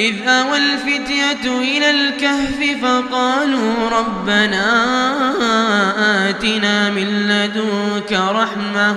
إذ أوى الفتية إلى الكهف فقالوا ربنا آتنا من لدنك رحمة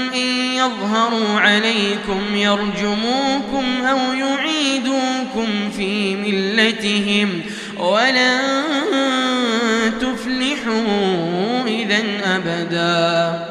إن يظهروا عليكم يرجموكم أو يعيدوكم في ملتهم ولن تفلحوا إذا أبداً.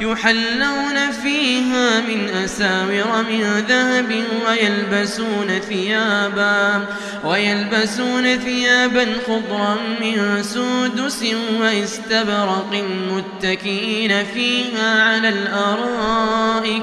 يحلون فيها من أساور من ذهب ويلبسون ثيابا ويلبسون ثيابا خضرا من سودس واستبرق متكئين فيها على الأرائك.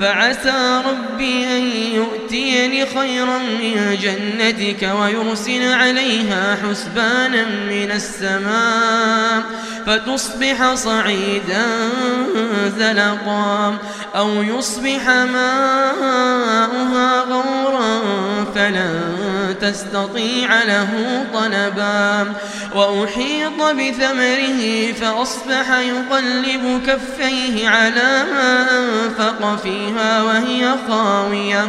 فعسى ربي أن يؤتيني خيرا من جنتك ويرسل عليها حسبانا من السماء فتصبح صعيدا زلقا أو يصبح ماؤها غورا فلن تستطيع له طلبا وأحيط بثمره فأصبح يقلب كفيه على ما أنفق فيها وهي خاوية.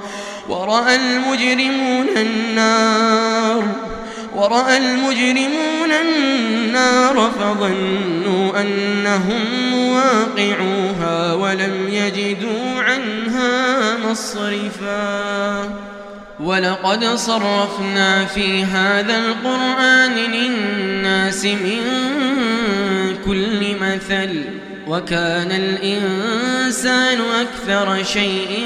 ورأى المجرمون النار ورأى المجرمون النار فظنوا أنهم مواقعوها ولم يجدوا عنها مصرفا. ولقد صرفنا في هذا القرآن للناس من كل مثل وكان الإنسان أكثر شيء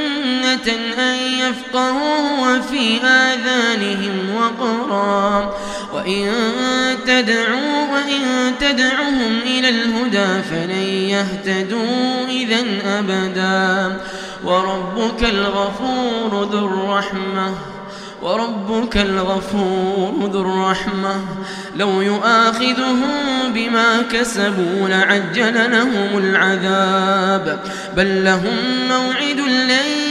أن يفقهوا وفي آذانهم وقرا. وإن تدعوا وإن تدعهم إلى الهدى فلن يهتدوا إذا أبدا. وربك الغفور ذو الرحمة. وربك الغفور ذو الرحمة. لو يؤاخذهم بما كسبوا لعجل لهم العذاب. بل لهم موعد لن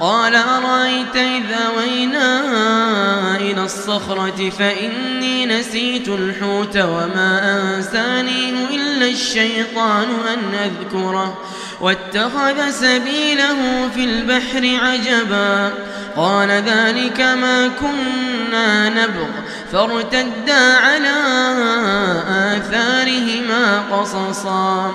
قال أرأيت إذا وينا إلى الصخرة فإني نسيت الحوت وما أنسانيه إلا الشيطان أن أذكره واتخذ سبيله في البحر عجبا قال ذلك ما كنا نبغ فارتدا على آثارهما قصصا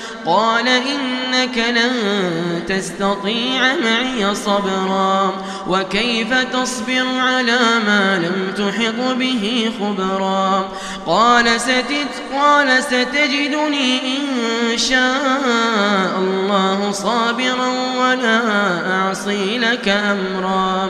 قال إنك لن تستطيع معي صبرا وكيف تصبر على ما لم تحط به خبرا قال ستت قال ستجدني إن شاء الله صابرا ولا أعصي لك أمرا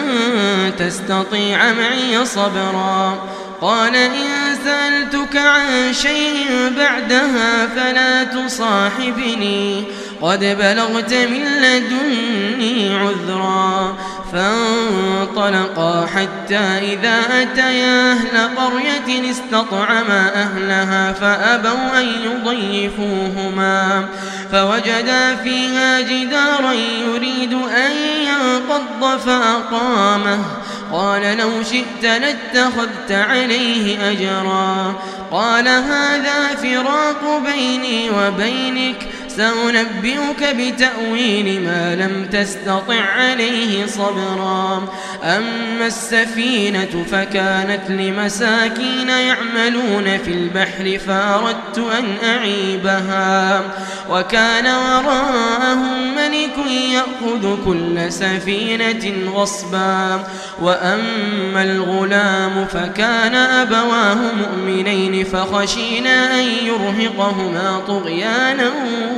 تستطيع معي صبرا. قال إن سألتك عن شيء بعدها فلا تصاحبني. قد بلغت من لدني عذرا فانطلقا حتى إذا أتيا أهل قرية استطعما أهلها فأبوا أن يضيفوهما فوجدا فيها جدارا يريد أن ينقض فأقامه قال لو شئت لاتخذت عليه أجرا قال هذا فراق بيني وبينك سأنبئك بتأويل ما لم تستطع عليه صبرا. أما السفينة فكانت لمساكين يعملون في البحر فأردت أن أعيبها. وكان وراءهم ملك يأخذ كل سفينة غصبا. وأما الغلام فكان أبواه مؤمنين فخشينا أن يرهقهما طغيانا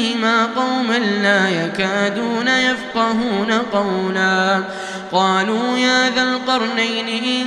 دونهما قوما لا يكادون يفقهون قولا. قالوا يا ذا القرنين إن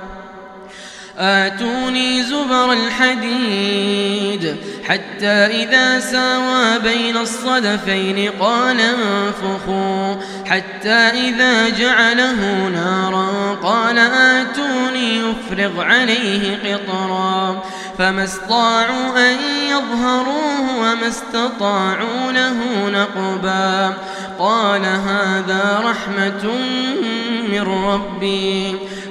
آتوني زبر الحديد حتى إذا ساوى بين الصدفين قال انفخوا حتى إذا جعله نارا قال آتوني يفرغ عليه قطرا فما استطاعوا أن يظهروه وما استطاعوا له نقبا قال هذا رحمة من ربي